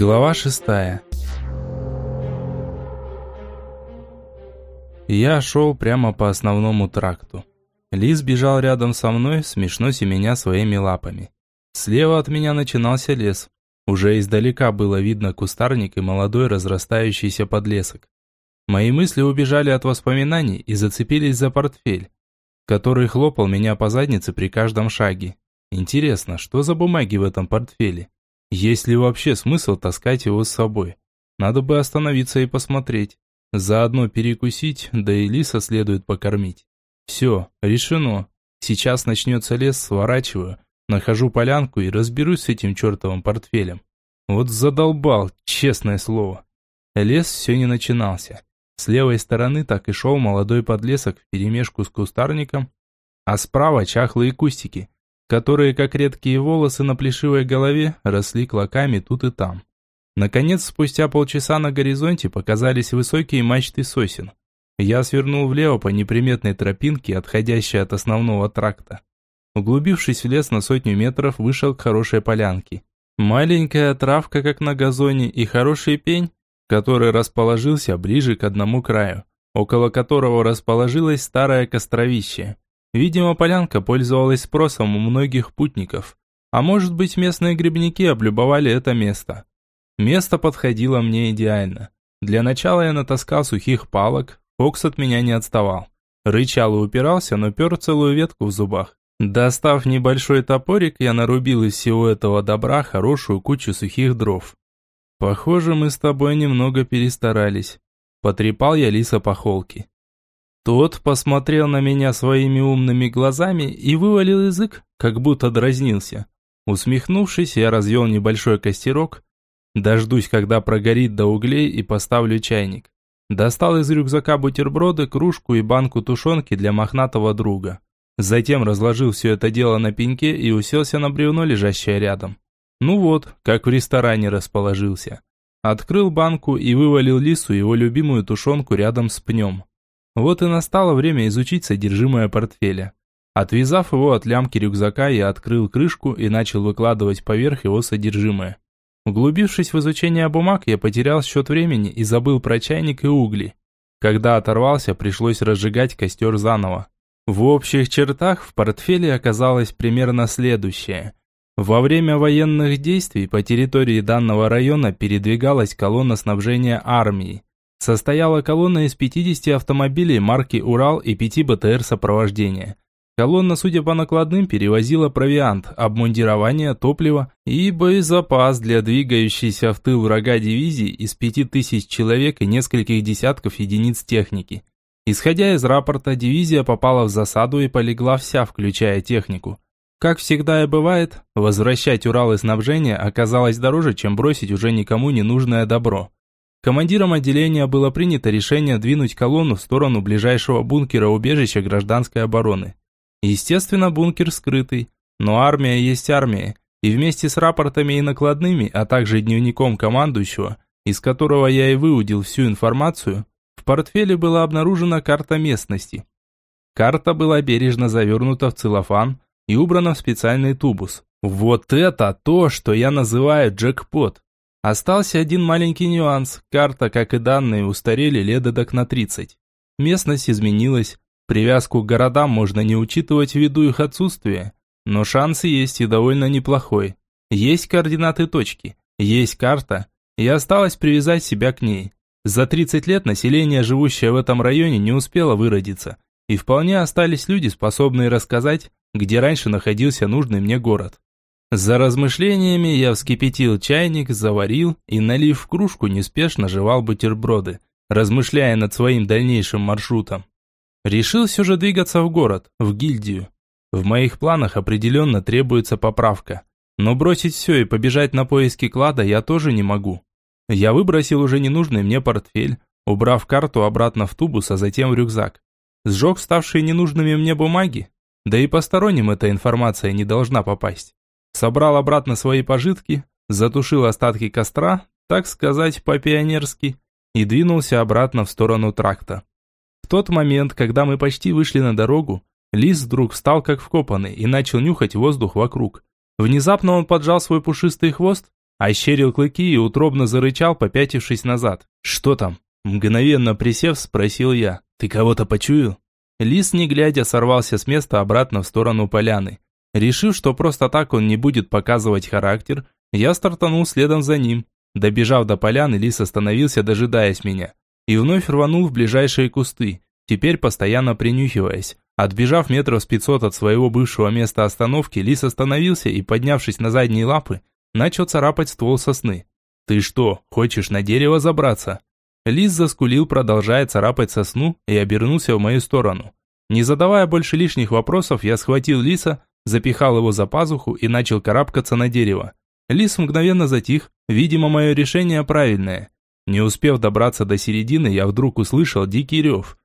Глава шестая. Я шел прямо по основному тракту. Лис бежал рядом со мной, смешно семеня своими лапами. Слева от меня начинался лес. Уже издалека было видно кустарник и молодой разрастающийся подлесок. Мои мысли убежали от воспоминаний и зацепились за портфель, который хлопал меня по заднице при каждом шаге. Интересно, что за бумаги в этом портфеле? Есть ли вообще смысл таскать его с собой? Надо бы остановиться и посмотреть. Заодно перекусить, да и лиса следует покормить. Все, решено. Сейчас начнется лес, сворачиваю, нахожу полянку и разберусь с этим чертовым портфелем. Вот задолбал, честное слово. Лес все не начинался. С левой стороны так и шел молодой подлесок вперемешку с кустарником, а справа чахлые кустики, которые, как редкие волосы на плешивой голове, росли клоками тут и там. Наконец, спустя полчаса на горизонте показались высокие мачты сосен. Я свернул влево по неприметной тропинке, отходящей от основного тракта. Углубившись в лес на сотню метров, вышел к хорошей полянке. Маленькая травка, как на газоне, и хороший пень, который расположился ближе к одному краю, около которого расположилось старое костровище. Видимо, полянка пользовалась спросом у многих путников. А может быть, местные грибники облюбовали это место. Место подходило мне идеально. Для начала я натаскал сухих палок, Фокс от меня не отставал. Рычал и упирался, но пер целую ветку в зубах. Достав небольшой топорик, я нарубил из всего этого добра хорошую кучу сухих дров. Похоже, мы с тобой немного перестарались. Потрепал я лиса по холке. Тот посмотрел на меня своими умными глазами и вывалил язык, как будто дразнился. Усмехнувшись, я развел небольшой костерок. Дождусь, когда прогорит до углей и поставлю чайник. Достал из рюкзака бутерброды, кружку и банку тушенки для мохнатого друга. Затем разложил все это дело на пеньке и уселся на бревно, лежащее рядом. Ну вот, как в ресторане расположился. Открыл банку и вывалил лису его любимую тушенку рядом с пнем. Вот и настало время изучить содержимое портфеля. Отвязав его от лямки рюкзака, я открыл крышку и начал выкладывать поверх его содержимое. Углубившись в изучение бумаг, я потерял счет времени и забыл про чайник и угли. Когда оторвался, пришлось разжигать костер заново. В общих чертах в портфеле оказалось примерно следующее. Во время военных действий по территории данного района передвигалась колонна снабжения армии. Состояла колонна из 50 автомобилей марки «Урал» и 5 БТР сопровождения. Колонна, судя по накладным, перевозила провиант, обмундирование, топливо и боезапас для двигающейся в тыл врага дивизии из 5000 человек и нескольких десятков единиц техники. Исходя из рапорта, дивизия попала в засаду и полегла вся, включая технику. Как всегда и бывает, возвращать Урал и снабжение оказалось дороже, чем бросить уже никому не нужное добро. Командиром отделения было принято решение двинуть колонну в сторону ближайшего бункера убежища гражданской обороны. Естественно, бункер скрытый, но армия есть армия, и вместе с рапортами и накладными, а также дневником командующего, из которого я и выудил всю информацию, в портфеле была обнаружена карта местности. Карта была бережно завернута в целлофан и убрана в специальный тубус. Вот это то, что я называю джекпот. Остался один маленький нюанс. Карта, как и данные, устарели лет эдак на 30. Местность изменилась. Привязку к городам можно не учитывать ввиду их отсутствия. Но шансы есть и довольно неплохой. Есть координаты точки, есть карта, и осталось привязать себя к ней. За 30 лет население, живущее в этом районе, не успело выродиться. И вполне остались люди, способные рассказать, где раньше находился нужный мне город. За размышлениями я вскипятил чайник, заварил и, налив в кружку, неспешно жевал бутерброды, размышляя над своим дальнейшим маршрутом. Решил все же двигаться в город, в гильдию. В моих планах определенно требуется поправка. Но бросить все и побежать на поиски клада я тоже не могу. Я выбросил уже ненужный мне портфель, убрав карту обратно в тубус, а затем в рюкзак. Сжег ставшие ненужными мне бумаги, да и посторонним эта информация не должна попасть собрал обратно свои пожитки, затушил остатки костра, так сказать, по-пионерски, и двинулся обратно в сторону тракта. В тот момент, когда мы почти вышли на дорогу, лис вдруг встал как вкопанный и начал нюхать воздух вокруг. Внезапно он поджал свой пушистый хвост ощерил клыки и утробно зарычал, попятившись назад. «Что там?» Мгновенно присев, спросил я. «Ты кого-то почуял?» Лис, не глядя, сорвался с места обратно в сторону поляны. Решив, что просто так он не будет показывать характер, я стартанул следом за ним. Добежав до поляны, лис остановился, дожидаясь меня. И вновь рванул в ближайшие кусты, теперь постоянно принюхиваясь. Отбежав метров с пятьсот от своего бывшего места остановки, лис остановился и, поднявшись на задние лапы, начал царапать ствол сосны. «Ты что, хочешь на дерево забраться?» Лис заскулил, продолжая царапать сосну, и обернулся в мою сторону. Не задавая больше лишних вопросов, я схватил лиса, запихал его за пазуху и начал карабкаться на дерево. Лис мгновенно затих, видимо, мое решение правильное. Не успев добраться до середины, я вдруг услышал дикий рев.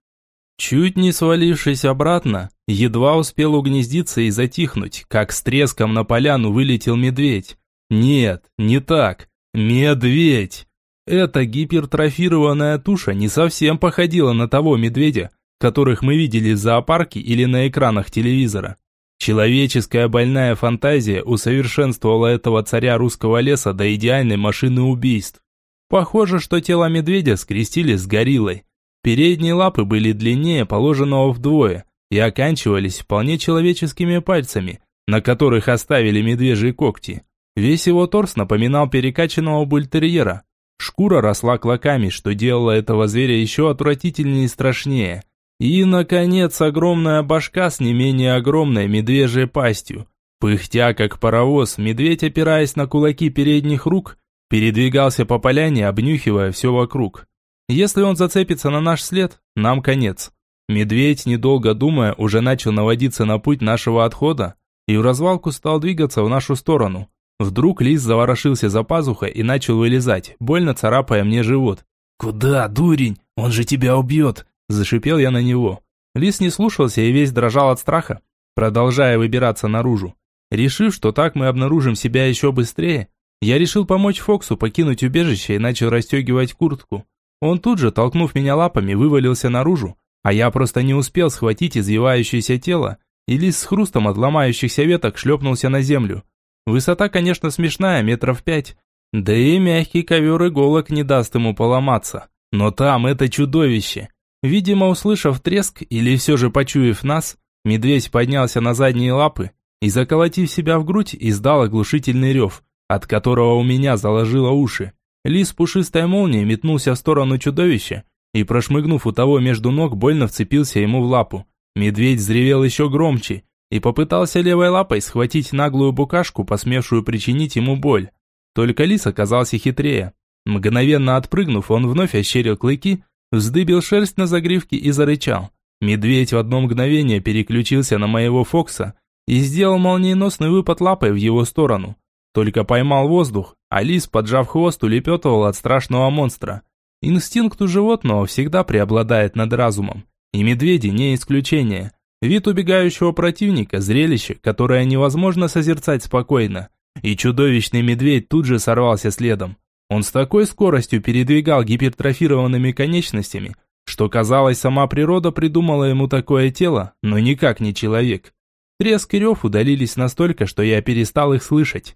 Чуть не свалившись обратно, едва успел угнездиться и затихнуть, как с треском на поляну вылетел медведь. Нет, не так. Медведь! Эта гипертрофированная туша не совсем походила на того медведя, которых мы видели в зоопарке или на экранах телевизора. Человеческая больная фантазия усовершенствовала этого царя русского леса до идеальной машины убийств. Похоже, что тело медведя скрестили с гориллой. Передние лапы были длиннее положенного вдвое и оканчивались вполне человеческими пальцами, на которых оставили медвежьи когти. Весь его торс напоминал перекачанного бультерьера. Шкура росла клоками, что делало этого зверя еще отвратительнее и страшнее. И, наконец, огромная башка с не менее огромной медвежьей пастью. Пыхтя, как паровоз, медведь, опираясь на кулаки передних рук, передвигался по поляне, обнюхивая все вокруг. Если он зацепится на наш след, нам конец. Медведь, недолго думая, уже начал наводиться на путь нашего отхода и в развалку стал двигаться в нашу сторону. Вдруг лис заворошился за пазухой и начал вылезать, больно царапая мне живот. «Куда, дурень? Он же тебя убьет!» Зашипел я на него. Лис не слушался и весь дрожал от страха, продолжая выбираться наружу. Решив, что так мы обнаружим себя еще быстрее, я решил помочь Фоксу покинуть убежище и начал расстегивать куртку. Он тут же, толкнув меня лапами, вывалился наружу, а я просто не успел схватить извивающееся тело, и лис с хрустом от ломающихся веток шлепнулся на землю. Высота, конечно, смешная, метров пять, да и мягкий ковер иголок не даст ему поломаться. Но там это чудовище. Видимо, услышав треск или все же почуяв нас, медведь поднялся на задние лапы и, заколотив себя в грудь, издал оглушительный рев, от которого у меня заложило уши. Лис пушистой молнией метнулся в сторону чудовища и, прошмыгнув у того между ног, больно вцепился ему в лапу. Медведь взревел еще громче и попытался левой лапой схватить наглую букашку, посмевшую причинить ему боль. Только лис оказался хитрее. Мгновенно отпрыгнув, он вновь ощерил клыки, вздыбил шерсть на загривке и зарычал. Медведь в одно мгновение переключился на моего Фокса и сделал молниеносный выпад лапой в его сторону. Только поймал воздух, а лис, поджав хвост, улепетывал от страшного монстра. Инстинкт у животного всегда преобладает над разумом. И медведи не исключение. Вид убегающего противника – зрелище, которое невозможно созерцать спокойно. И чудовищный медведь тут же сорвался следом. Он с такой скоростью передвигал гипертрофированными конечностями, что казалось, сама природа придумала ему такое тело, но никак не человек. Треск и рев удалились настолько, что я перестал их слышать.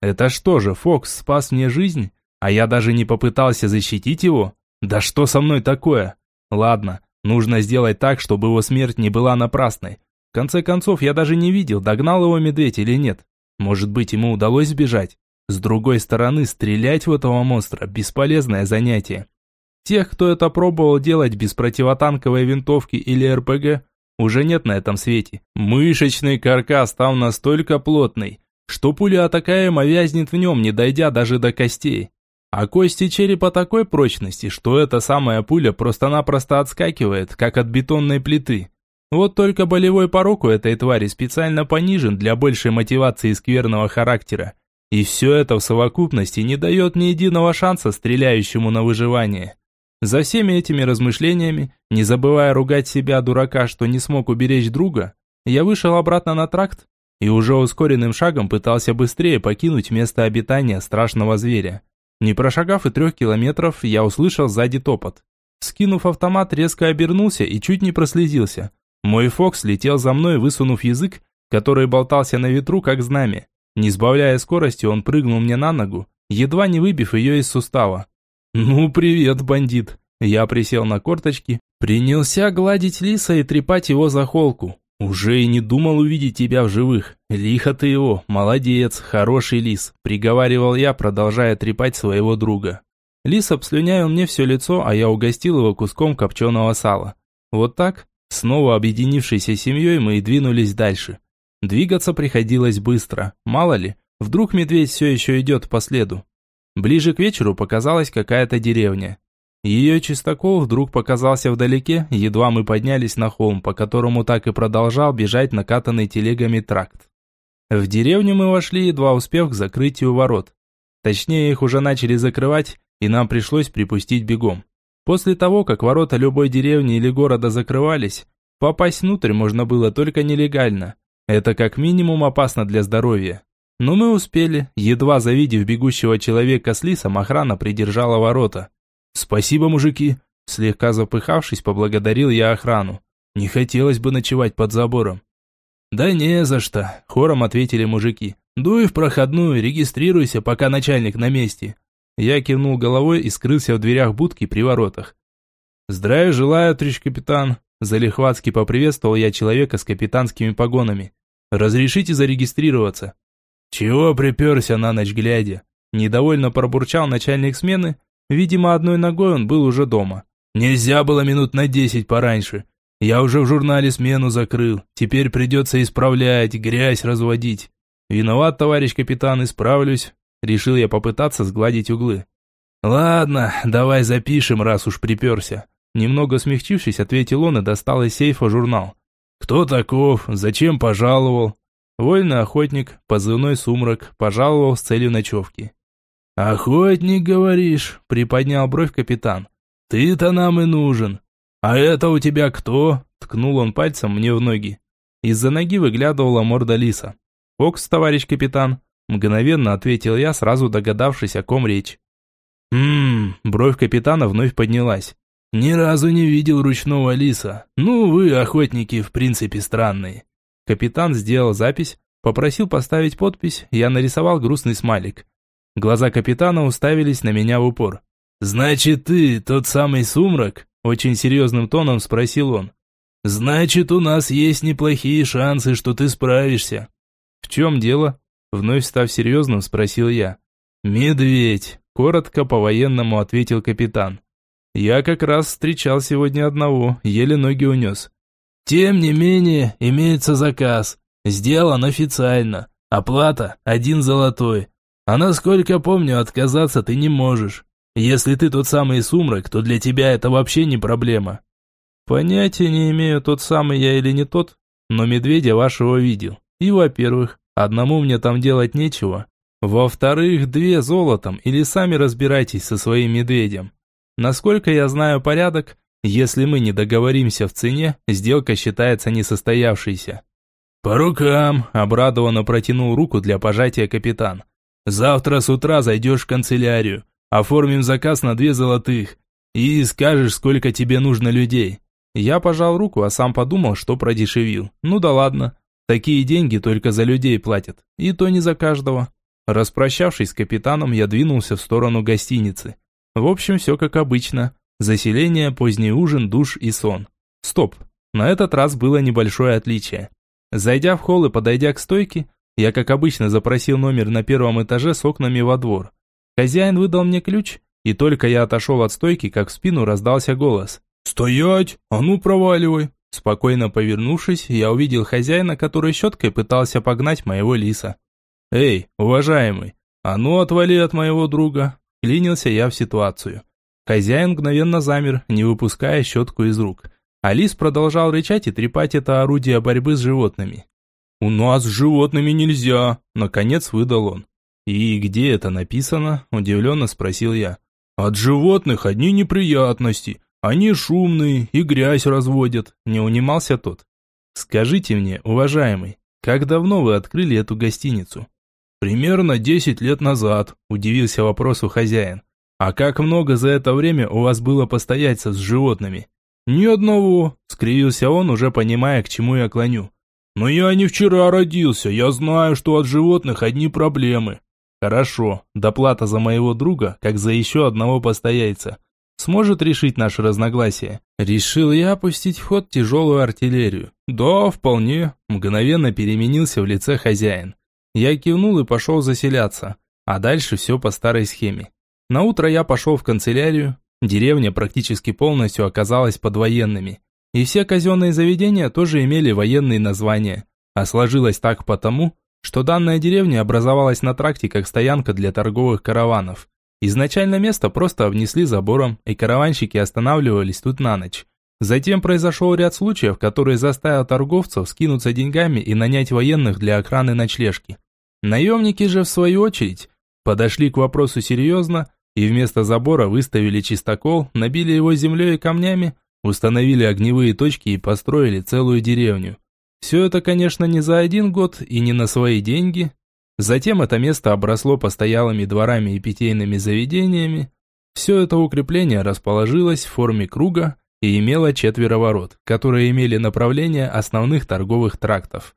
Это что же, Фокс спас мне жизнь, а я даже не попытался защитить его? Да что со мной такое? Ладно, нужно сделать так, чтобы его смерть не была напрасной. В конце концов, я даже не видел, догнал его медведь или нет. Может быть, ему удалось сбежать. С другой стороны, стрелять в этого монстра – бесполезное занятие. Тех, кто это пробовал делать без противотанковой винтовки или РПГ, уже нет на этом свете. Мышечный каркас там настолько плотный, что пуля атакаема вязнет в нем, не дойдя даже до костей. А кости черепа такой прочности, что эта самая пуля просто-напросто отскакивает, как от бетонной плиты. Вот только болевой порог у этой твари специально понижен для большей мотивации скверного характера. И все это в совокупности не дает ни единого шанса стреляющему на выживание. За всеми этими размышлениями, не забывая ругать себя, дурака, что не смог уберечь друга, я вышел обратно на тракт и уже ускоренным шагом пытался быстрее покинуть место обитания страшного зверя. Не прошагав и трех километров, я услышал сзади топот. Скинув автомат, резко обернулся и чуть не прослезился. Мой Фокс летел за мной, высунув язык, который болтался на ветру, как знамя. Не сбавляя скорости, он прыгнул мне на ногу едва не выбив ее из сустава. «Ну, привет, бандит!» Я присел на корточки, принялся гладить лиса и трепать его за холку. «Уже и не думал увидеть тебя в живых. Лихо ты его, молодец, хороший лис», – приговаривал я, продолжая трепать своего друга. Лис обслюняил мне все лицо, а я угостил его куском копченого сала. Вот так, снова объединившейся семьей, мы и двинулись дальше. Двигаться приходилось быстро, мало ли, вдруг медведь все еще идет по следу. Ближе к вечеру показалась какая-то деревня. Ее чистокол вдруг показался вдалеке, едва мы поднялись на холм, по которому так и продолжал бежать накатанный телегами тракт. В деревню мы вошли, едва успев к закрытию ворот. Точнее, их уже начали закрывать, и нам пришлось припустить бегом. После того, как ворота любой деревни или города закрывались, попасть внутрь можно было только нелегально. Это как минимум опасно для здоровья. Но мы успели, едва завидев бегущего человека с лисом, охрана придержала ворота. «Спасибо, мужики!» Слегка запыхавшись, поблагодарил я охрану. «Не хотелось бы ночевать под забором». «Да не за что», – хором ответили мужики. «Дуй в проходную, регистрируйся, пока начальник на месте». Я кивнул головой и скрылся в дверях будки при воротах. «Здравия желаю, трич капитан!» Залихватски поприветствовал я человека с капитанскими погонами. «Разрешите зарегистрироваться?» «Чего приперся на ночь глядя?» Недовольно пробурчал начальник смены, Видимо, одной ногой он был уже дома. Нельзя было минут на десять пораньше. Я уже в журнале смену закрыл. Теперь придется исправлять, грязь разводить. Виноват, товарищ капитан, исправлюсь. Решил я попытаться сгладить углы. Ладно, давай запишем, раз уж приперся. Немного смягчившись, ответил он и достал из сейфа журнал. Кто таков? Зачем пожаловал? Вольный охотник, позывной сумрак, пожаловал с целью ночевки. «Охотник, говоришь?» – приподнял бровь капитан. «Ты-то нам и нужен. А это у тебя кто?» – ткнул он пальцем мне в ноги. Из-за ноги выглядывала морда лиса. «Фокс, товарищ капитан», – мгновенно ответил я, сразу догадавшись, о ком речь. «Ммм», – бровь капитана вновь поднялась. «Ни разу не видел ручного лиса. Ну, вы, охотники, в принципе, странные». Капитан сделал запись, попросил поставить подпись, я нарисовал грустный смайлик. Глаза капитана уставились на меня в упор. «Значит, ты тот самый сумрак?» Очень серьезным тоном спросил он. «Значит, у нас есть неплохие шансы, что ты справишься». «В чем дело?» Вновь став серьезным, спросил я. «Медведь», – коротко по-военному ответил капитан. «Я как раз встречал сегодня одного, еле ноги унес». «Тем не менее, имеется заказ. Сделан официально. Оплата – один золотой. А насколько помню, отказаться ты не можешь. Если ты тот самый сумрак, то для тебя это вообще не проблема. Понятия не имею, тот самый я или не тот, но медведя вашего видел. И, во-первых, одному мне там делать нечего. Во-вторых, две золотом, или сами разбирайтесь со своим медведем. Насколько я знаю порядок, если мы не договоримся в цене, сделка считается несостоявшейся. По рукам, обрадованно протянул руку для пожатия капитан. Завтра с утра зайдешь в канцелярию, оформим заказ на две золотых и скажешь, сколько тебе нужно людей. Я пожал руку, а сам подумал, что продешевил. Ну да ладно, такие деньги только за людей платят, и то не за каждого. Распрощавшись с капитаном, я двинулся в сторону гостиницы. В общем, все как обычно. Заселение, поздний ужин, душ и сон. Стоп, на этот раз было небольшое отличие. Зайдя в холл и подойдя к стойке, я, как обычно, запросил номер на первом этаже с окнами во двор. Хозяин выдал мне ключ, и только я отошел от стойки, как в спину раздался голос. «Стоять! А ну проваливай!» Спокойно повернувшись, я увидел хозяина, который щеткой пытался погнать моего лиса. «Эй, уважаемый, а ну отвали от моего друга!» Клинился я в ситуацию. Хозяин мгновенно замер, не выпуская щетку из рук. А лис продолжал рычать и трепать это орудие борьбы с животными. «У нас с животными нельзя», – наконец выдал он. «И где это написано?» – удивленно спросил я. «От животных одни неприятности. Они шумные и грязь разводят», – не унимался тот. «Скажите мне, уважаемый, как давно вы открыли эту гостиницу?» «Примерно десять лет назад», – удивился вопросу хозяин. «А как много за это время у вас было постояльцев с животными?» «Ни одного», – скривился он, уже понимая, к чему я клоню. «Но я не вчера родился, я знаю, что от животных одни проблемы». Хорошо, доплата за моего друга, как за еще одного постояльца. Сможет решить наше разногласие? Решил я опустить в ход тяжелую артиллерию. Да, вполне. Мгновенно переменился в лице хозяин. Я кивнул и пошел заселяться. А дальше все по старой схеме. На утро я пошел в канцелярию. Деревня практически полностью оказалась под военными. И все казенные заведения тоже имели военные названия. А сложилось так потому, что данная деревня образовалась на тракте как стоянка для торговых караванов. Изначально место просто обнесли забором, и караванщики останавливались тут на ночь. Затем произошел ряд случаев, которые заставил торговцев скинуться деньгами и нанять военных для охраны ночлежки. Наемники же, в свою очередь, подошли к вопросу серьезно и вместо забора выставили чистокол, набили его землей и камнями, установили огневые точки и построили целую деревню. Все это, конечно, не за один год и не на свои деньги. Затем это место обросло постоялыми дворами и питейными заведениями. Все это укрепление расположилось в форме круга и имело четверо ворот, которые имели направление основных торговых трактов.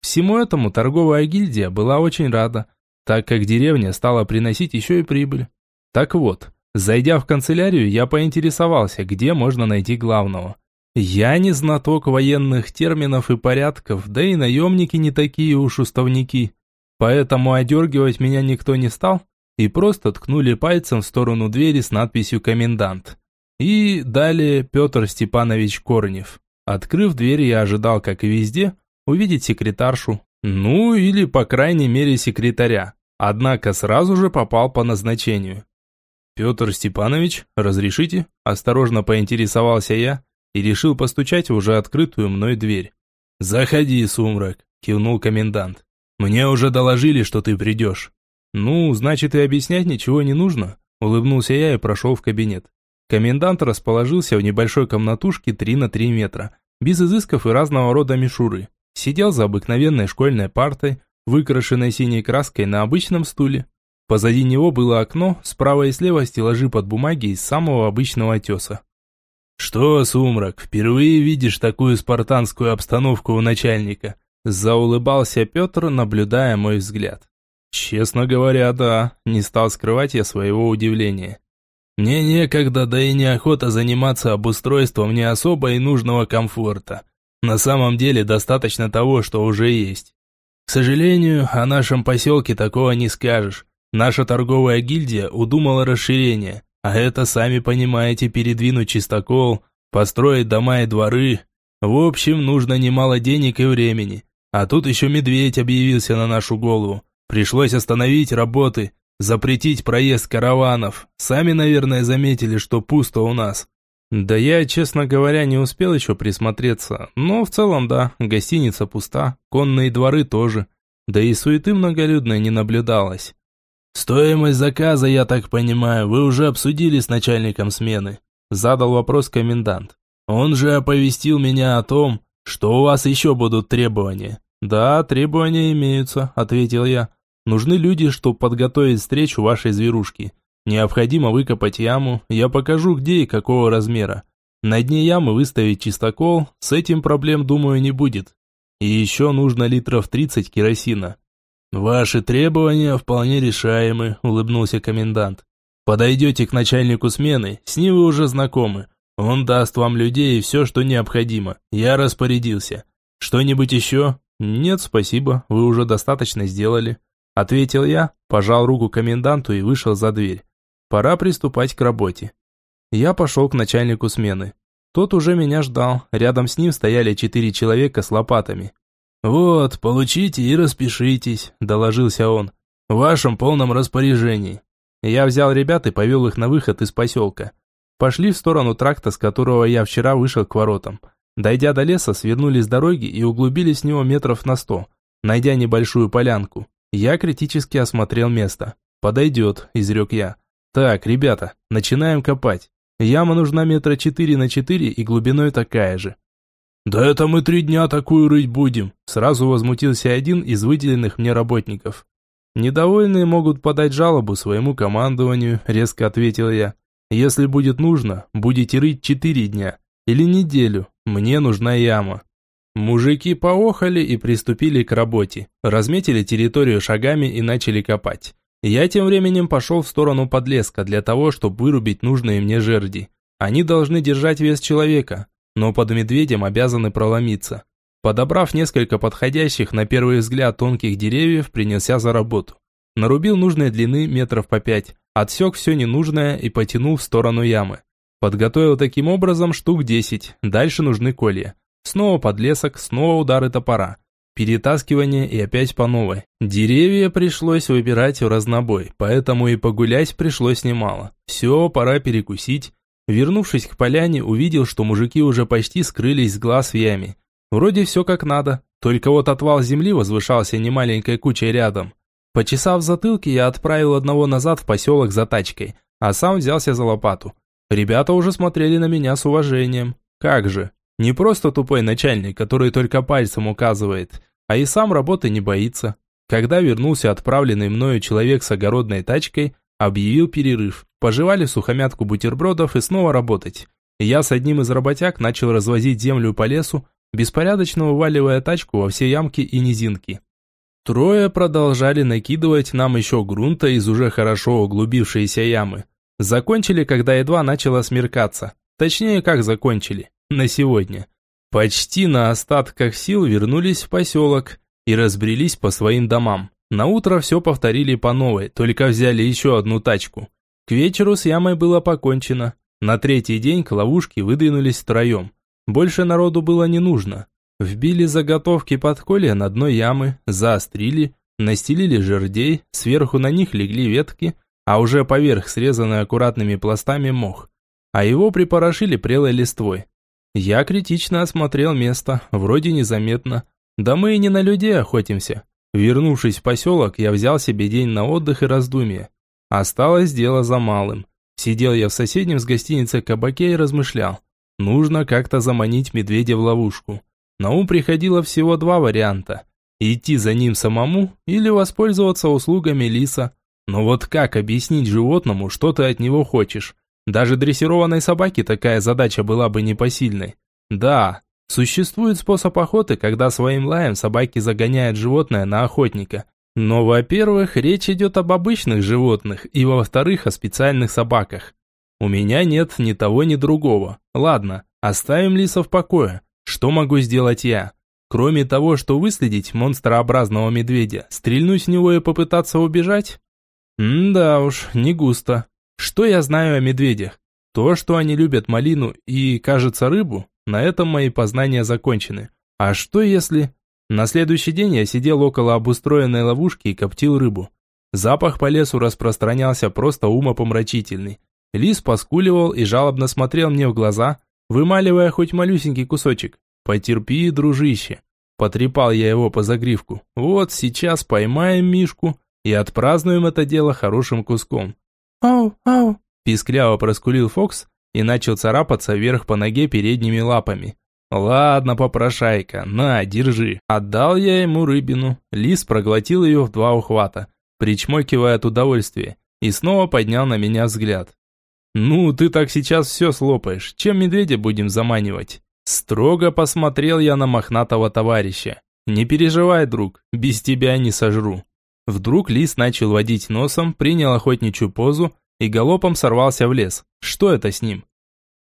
Всему этому торговая гильдия была очень рада, так как деревня стала приносить еще и прибыль. Так вот, зайдя в канцелярию, я поинтересовался, где можно найти главного – я не знаток военных терминов и порядков, да и наемники не такие уж уставники. Поэтому одергивать меня никто не стал и просто ткнули пальцем в сторону двери с надписью «Комендант». И далее Петр Степанович Корнев. Открыв дверь, я ожидал, как и везде, увидеть секретаршу. Ну, или, по крайней мере, секретаря. Однако сразу же попал по назначению. «Петр Степанович, разрешите?» Осторожно поинтересовался я, и решил постучать в уже открытую мной дверь. «Заходи, сумрак», – кивнул комендант. «Мне уже доложили, что ты придешь». «Ну, значит, и объяснять ничего не нужно», – улыбнулся я и прошел в кабинет. Комендант расположился в небольшой комнатушке 3 на 3 метра, без изысков и разного рода мишуры. Сидел за обыкновенной школьной партой, выкрашенной синей краской на обычном стуле. Позади него было окно, справа и слева стеллажи под бумаги из самого обычного теса. «Что, Сумрак, впервые видишь такую спартанскую обстановку у начальника?» Заулыбался Петр, наблюдая мой взгляд. «Честно говоря, да, не стал скрывать я своего удивления. Мне некогда, да и неохота заниматься обустройством не особо и нужного комфорта. На самом деле достаточно того, что уже есть. К сожалению, о нашем поселке такого не скажешь. Наша торговая гильдия удумала расширение, а это, сами понимаете, передвинуть чистокол, построить дома и дворы. В общем, нужно немало денег и времени. А тут еще медведь объявился на нашу голову. Пришлось остановить работы, запретить проезд караванов. Сами, наверное, заметили, что пусто у нас. Да я, честно говоря, не успел еще присмотреться. Но в целом, да, гостиница пуста, конные дворы тоже. Да и суеты многолюдной не наблюдалось. «Стоимость заказа, я так понимаю, вы уже обсудили с начальником смены?» Задал вопрос комендант. «Он же оповестил меня о том, что у вас еще будут требования». «Да, требования имеются», — ответил я. «Нужны люди, чтобы подготовить встречу вашей зверушки. Необходимо выкопать яму, я покажу где и какого размера. На дне ямы выставить чистокол, с этим проблем, думаю, не будет. И еще нужно литров 30 керосина. «Ваши требования вполне решаемы», – улыбнулся комендант. «Подойдете к начальнику смены, с ним вы уже знакомы. Он даст вам людей и все, что необходимо. Я распорядился. Что-нибудь еще?» «Нет, спасибо, вы уже достаточно сделали», – ответил я, пожал руку коменданту и вышел за дверь. «Пора приступать к работе». Я пошел к начальнику смены. Тот уже меня ждал, рядом с ним стояли четыре человека с лопатами. «Вот, получите и распишитесь», – доложился он. «В вашем полном распоряжении». Я взял ребят и повел их на выход из поселка. Пошли в сторону тракта, с которого я вчера вышел к воротам. Дойдя до леса, свернули с дороги и углубились в него метров на сто, найдя небольшую полянку. Я критически осмотрел место. «Подойдет», – изрек я. «Так, ребята, начинаем копать. Яма нужна метра четыре на четыре и глубиной такая же. «Да это мы три дня такую рыть будем!» Сразу возмутился один из выделенных мне работников. «Недовольные могут подать жалобу своему командованию», резко ответил я. «Если будет нужно, будете рыть четыре дня. Или неделю. Мне нужна яма». Мужики поохали и приступили к работе. Разметили территорию шагами и начали копать. Я тем временем пошел в сторону подлеска для того, чтобы вырубить нужные мне жерди. Они должны держать вес человека, но под медведем обязаны проломиться. Подобрав несколько подходящих на первый взгляд тонких деревьев, принялся за работу. Нарубил нужной длины метров по пять, отсек все ненужное и потянул в сторону ямы. Подготовил таким образом штук десять, дальше нужны колья. Снова подлесок, снова удары топора. Перетаскивание и опять по новой. Деревья пришлось выбирать в разнобой, поэтому и погулять пришлось немало. Все, пора перекусить. Вернувшись к поляне, увидел, что мужики уже почти скрылись с глаз в яме. Вроде все как надо, только вот отвал земли возвышался немаленькой кучей рядом. Почесав затылки, я отправил одного назад в поселок за тачкой, а сам взялся за лопату. Ребята уже смотрели на меня с уважением. Как же, не просто тупой начальник, который только пальцем указывает, а и сам работы не боится. Когда вернулся отправленный мною человек с огородной тачкой, объявил перерыв. Пожевали сухомятку бутербродов и снова работать. Я с одним из работяг начал развозить землю по лесу, беспорядочно уваливая тачку во все ямки и низинки. Трое продолжали накидывать нам еще грунта из уже хорошо углубившейся ямы. Закончили, когда едва начало смеркаться. Точнее, как закончили. На сегодня. Почти на остатках сил вернулись в поселок и разбрелись по своим домам. На утро все повторили по новой, только взяли еще одну тачку. К вечеру с ямой было покончено. На третий день к ловушке выдвинулись втроем. Больше народу было не нужно. Вбили заготовки под колья на дно ямы, заострили, настелили жердей, сверху на них легли ветки, а уже поверх срезанный аккуратными пластами мох. А его припорошили прелой листвой. Я критично осмотрел место, вроде незаметно. Да мы и не на людей охотимся. Вернувшись в поселок, я взял себе день на отдых и раздумье. Осталось дело за малым. Сидел я в соседнем с гостиницей кабаке и размышлял. Нужно как-то заманить медведя в ловушку. На ум приходило всего два варианта. Идти за ним самому или воспользоваться услугами лиса. Но вот как объяснить животному, что ты от него хочешь? Даже дрессированной собаке такая задача была бы непосильной. Да, существует способ охоты, когда своим лаем собаки загоняют животное на охотника. Но, во-первых, речь идет об обычных животных, и во-вторых, о специальных собаках. У меня нет ни того, ни другого. Ладно, оставим лиса в покое. Что могу сделать я? Кроме того, что выследить монстрообразного медведя, стрельнуть в него и попытаться убежать? М да уж, не густо. Что я знаю о медведях? То, что они любят малину и, кажется, рыбу, на этом мои познания закончены. А что если... На следующий день я сидел около обустроенной ловушки и коптил рыбу. Запах по лесу распространялся просто умопомрачительный. Лис поскуливал и жалобно смотрел мне в глаза, вымаливая хоть малюсенький кусочек. «Потерпи, дружище!» Потрепал я его по загривку. «Вот сейчас поймаем Мишку и отпразднуем это дело хорошим куском». «Ау, ау!» Пискляво проскулил Фокс и начал царапаться вверх по ноге передними лапами. «Ладно, попрошайка, на, держи». Отдал я ему рыбину. Лис проглотил ее в два ухвата, причмокивая от удовольствия, и снова поднял на меня взгляд. «Ну, ты так сейчас все слопаешь. Чем медведя будем заманивать?» Строго посмотрел я на мохнатого товарища. «Не переживай, друг, без тебя не сожру». Вдруг лис начал водить носом, принял охотничью позу и галопом сорвался в лес. Что это с ним?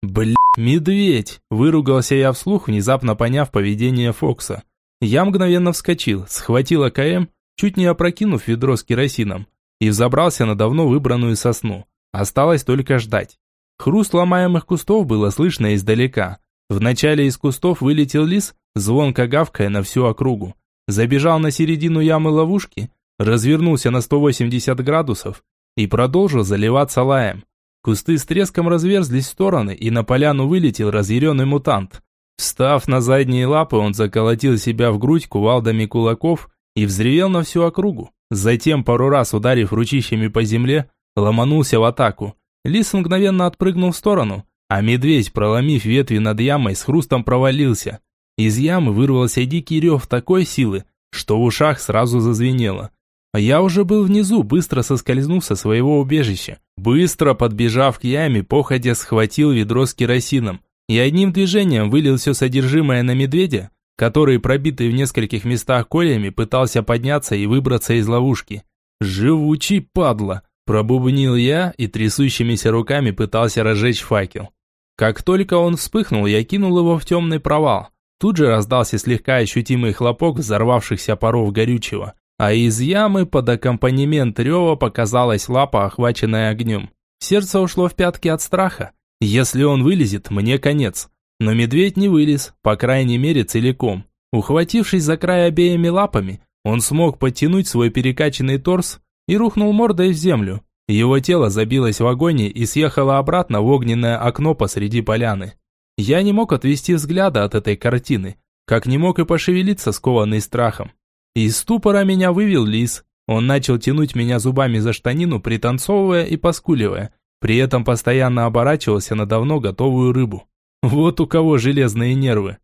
«Блядь, медведь!» – выругался я вслух, внезапно поняв поведение Фокса. Я мгновенно вскочил, схватил АКМ, чуть не опрокинув ведро с керосином, и взобрался на давно выбранную сосну. Осталось только ждать. Хруст ломаемых кустов было слышно издалека. Вначале из кустов вылетел лис, звонко гавкая на всю округу. Забежал на середину ямы ловушки, развернулся на 180 градусов и продолжил заливаться лаем. Кусты с треском разверзлись в стороны, и на поляну вылетел разъяренный мутант. Встав на задние лапы, он заколотил себя в грудь кувалдами кулаков и взревел на всю округу. Затем, пару раз ударив ручищами по земле, ломанулся в атаку. Лис мгновенно отпрыгнул в сторону, а медведь, проломив ветви над ямой, с хрустом провалился. Из ямы вырвался дикий рев такой силы, что в ушах сразу зазвенело. Я уже был внизу, быстро соскользнув со своего убежища. Быстро подбежав к яме, походя схватил ведро с керосином и одним движением вылил все содержимое на медведя, который, пробитый в нескольких местах колями, пытался подняться и выбраться из ловушки. Живучий падла, пробубнил я и трясущимися руками пытался разжечь факел. Как только он вспыхнул, я кинул его в темный провал. Тут же раздался слегка ощутимый хлопок взорвавшихся паров горючего, а из ямы под аккомпанемент рева показалась лапа, охваченная огнем. Сердце ушло в пятки от страха. Если он вылезет, мне конец. Но медведь не вылез, по крайней мере целиком. Ухватившись за край обеими лапами, он смог подтянуть свой перекачанный торс и рухнул мордой в землю. Его тело забилось в агонии и съехало обратно в огненное окно посреди поляны. Я не мог отвести взгляда от этой картины, как не мог и пошевелиться, скованный страхом. Из ступора меня вывел лис. Он начал тянуть меня зубами за штанину, пританцовывая и поскуливая. При этом постоянно оборачивался на давно готовую рыбу. Вот у кого железные нервы.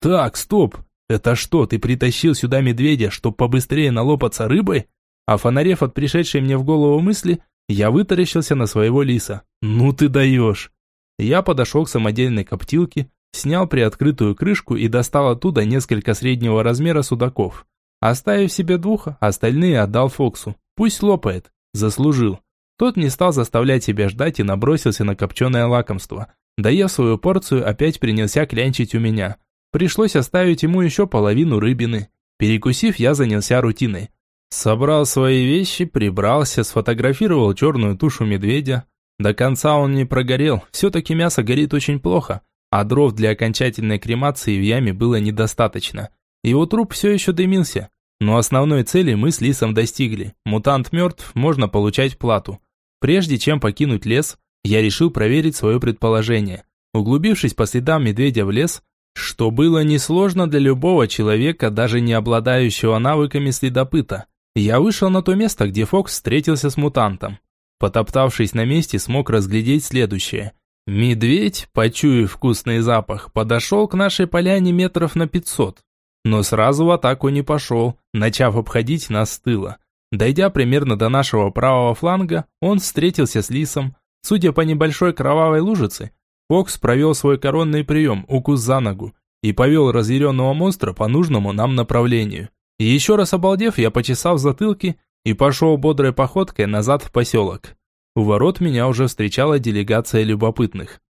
Так, стоп. Это что, ты притащил сюда медведя, чтоб побыстрее налопаться рыбой? А фонарев от пришедшей мне в голову мысли, я вытаращился на своего лиса. Ну ты даешь. Я подошел к самодельной коптилке, снял приоткрытую крышку и достал оттуда несколько среднего размера судаков. Оставив себе двух, остальные отдал Фоксу. Пусть лопает. Заслужил. Тот не стал заставлять себя ждать и набросился на копченое лакомство. Доев свою порцию, опять принялся клянчить у меня. Пришлось оставить ему еще половину рыбины. Перекусив, я занялся рутиной. Собрал свои вещи, прибрался, сфотографировал черную тушу медведя. До конца он не прогорел, все-таки мясо горит очень плохо, а дров для окончательной кремации в яме было недостаточно. Его труп все еще дымился. Но основной цели мы с Лисом достигли. Мутант мертв, можно получать плату. Прежде чем покинуть лес, я решил проверить свое предположение. Углубившись по следам медведя в лес, что было несложно для любого человека, даже не обладающего навыками следопыта, я вышел на то место, где Фокс встретился с мутантом. Потоптавшись на месте, смог разглядеть следующее. Медведь, почуяв вкусный запах, подошел к нашей поляне метров на пятьсот. Но сразу в атаку не пошел, начав обходить нас с тыла. Дойдя примерно до нашего правого фланга, он встретился с лисом. Судя по небольшой кровавой лужице, Фокс провел свой коронный прием, укус за ногу, и повел разъяренного монстра по нужному нам направлению. Еще раз обалдев, я почесал в затылке и пошел бодрой походкой назад в поселок. У ворот меня уже встречала делегация любопытных.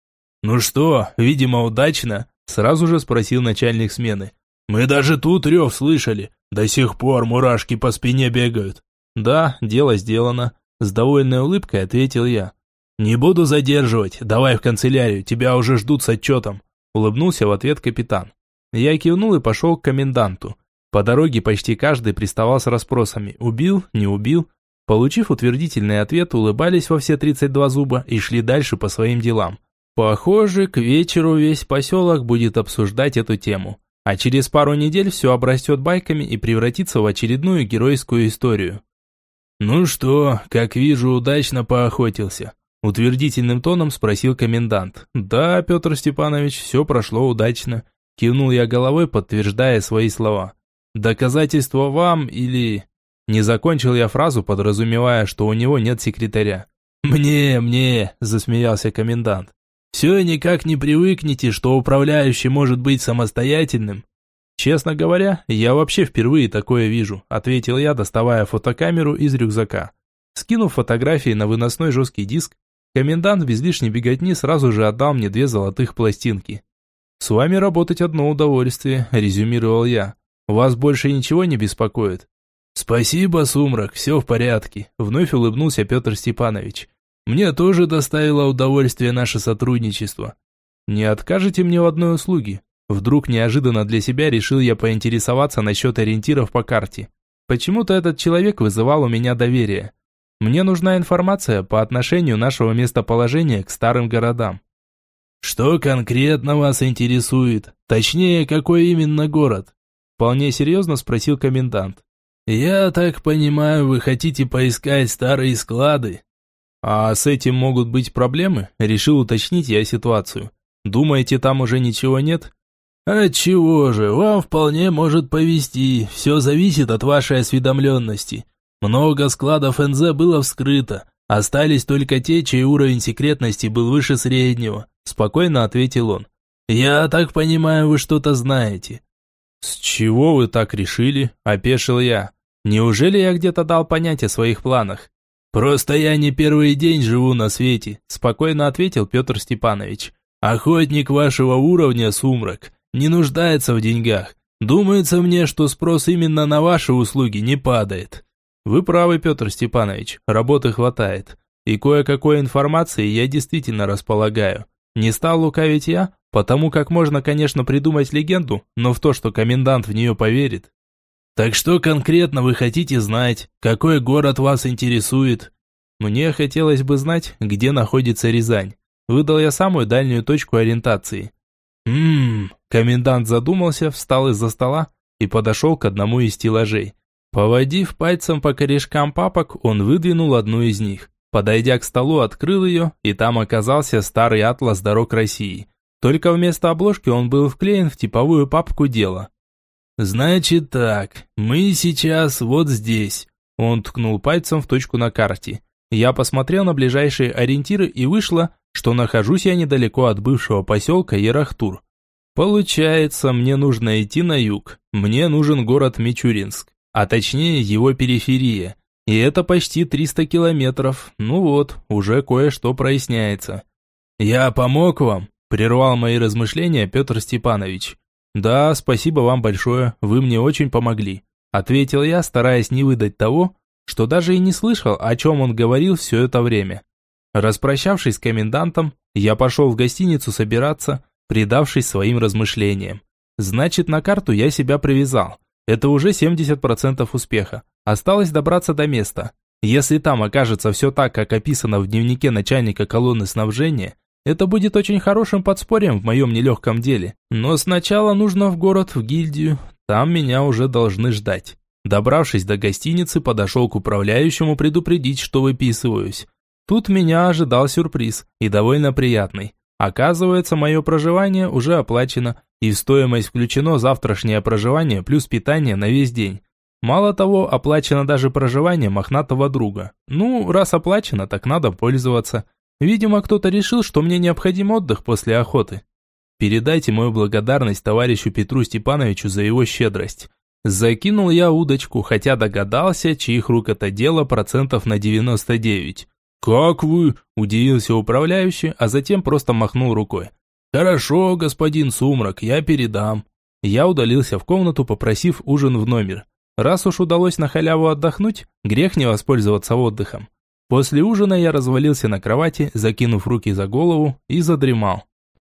«Ну что, видимо, удачно?» – сразу же спросил начальник смены. «Мы даже тут рев слышали. До сих пор мурашки по спине бегают. «Да, дело сделано», – с довольной улыбкой ответил я. «Не буду задерживать, давай в канцелярию, тебя уже ждут с отчетом», – улыбнулся в ответ капитан. Я кивнул и пошел к коменданту. По дороге почти каждый приставал с расспросами «убил?», «не убил?». Получив утвердительный ответ, улыбались во все 32 зуба и шли дальше по своим делам. Похоже, к вечеру весь поселок будет обсуждать эту тему. А через пару недель все обрастет байками и превратится в очередную геройскую историю. «Ну что, как вижу, удачно поохотился», – утвердительным тоном спросил комендант. «Да, Петр Степанович, все прошло удачно», – кивнул я головой, подтверждая свои слова. «Доказательство вам или...» Не закончил я фразу, подразумевая, что у него нет секретаря. «Мне, мне», – засмеялся комендант. «Все никак не привыкнете, что управляющий может быть самостоятельным. «Честно говоря, я вообще впервые такое вижу», – ответил я, доставая фотокамеру из рюкзака. Скинув фотографии на выносной жесткий диск, комендант без лишней беготни сразу же отдал мне две золотых пластинки. «С вами работать одно удовольствие», – резюмировал я. «Вас больше ничего не беспокоит?» «Спасибо, Сумрак, все в порядке», – вновь улыбнулся Петр Степанович. «Мне тоже доставило удовольствие наше сотрудничество. Не откажете мне в одной услуге?» Вдруг неожиданно для себя решил я поинтересоваться насчет ориентиров по карте. Почему-то этот человек вызывал у меня доверие. Мне нужна информация по отношению нашего местоположения к старым городам. Что конкретно вас интересует? Точнее, какой именно город? Вполне серьезно спросил комендант. Я так понимаю, вы хотите поискать старые склады? А с этим могут быть проблемы? Решил уточнить я ситуацию. Думаете, там уже ничего нет? «Отчего же, вам вполне может повезти, все зависит от вашей осведомленности. Много складов НЗ было вскрыто, остались только те, чей уровень секретности был выше среднего», спокойно ответил он. «Я так понимаю, вы что-то знаете». «С чего вы так решили?» – опешил я. Неужели я где-то дал понять о своих планах? «Просто я не первый день живу на свете», – спокойно ответил Петр Степанович. «Охотник вашего уровня, Сумрак, не нуждается в деньгах. Думается мне, что спрос именно на ваши услуги не падает». «Вы правы, Петр Степанович, работы хватает. И кое-какой информации я действительно располагаю. Не стал лукавить я, потому как можно, конечно, придумать легенду, но в то, что комендант в нее поверит, так что конкретно вы хотите знать? Какой город вас интересует? Мне хотелось бы знать, где находится Рязань. Выдал я самую дальнюю точку ориентации. Ммм, комендант задумался, встал из-за стола и подошел к одному из стеллажей. Поводив пальцем по корешкам папок, он выдвинул одну из них. Подойдя к столу, открыл ее, и там оказался старый атлас дорог России. Только вместо обложки он был вклеен в типовую папку дела. «Значит так, мы сейчас вот здесь». Он ткнул пальцем в точку на карте. Я посмотрел на ближайшие ориентиры и вышло, что нахожусь я недалеко от бывшего поселка Ярахтур. Получается, мне нужно идти на юг. Мне нужен город Мичуринск, а точнее его периферия. И это почти 300 километров. Ну вот, уже кое-что проясняется. «Я помог вам?» – прервал мои размышления Петр Степанович. «Да, спасибо вам большое, вы мне очень помогли», ответил я, стараясь не выдать того, что даже и не слышал, о чем он говорил все это время. Распрощавшись с комендантом, я пошел в гостиницу собираться, предавшись своим размышлениям. Значит, на карту я себя привязал. Это уже 70% успеха. Осталось добраться до места. Если там окажется все так, как описано в дневнике начальника колонны снабжения, это будет очень хорошим подспорьем в моем нелегком деле. Но сначала нужно в город, в гильдию. Там меня уже должны ждать. Добравшись до гостиницы, подошел к управляющему предупредить, что выписываюсь. Тут меня ожидал сюрприз, и довольно приятный. Оказывается, мое проживание уже оплачено, и в стоимость включено завтрашнее проживание плюс питание на весь день. Мало того, оплачено даже проживание мохнатого друга. Ну, раз оплачено, так надо пользоваться. Видимо, кто-то решил, что мне необходим отдых после охоты. Передайте мою благодарность товарищу Петру Степановичу за его щедрость. Закинул я удочку, хотя догадался, чьих рук это дело процентов на 99. «Как вы?» – удивился управляющий, а затем просто махнул рукой. «Хорошо, господин Сумрак, я передам». Я удалился в комнату, попросив ужин в номер. Раз уж удалось на халяву отдохнуть, грех не воспользоваться отдыхом. После ужина я развалился на кровати, закинув руки за голову и задремал.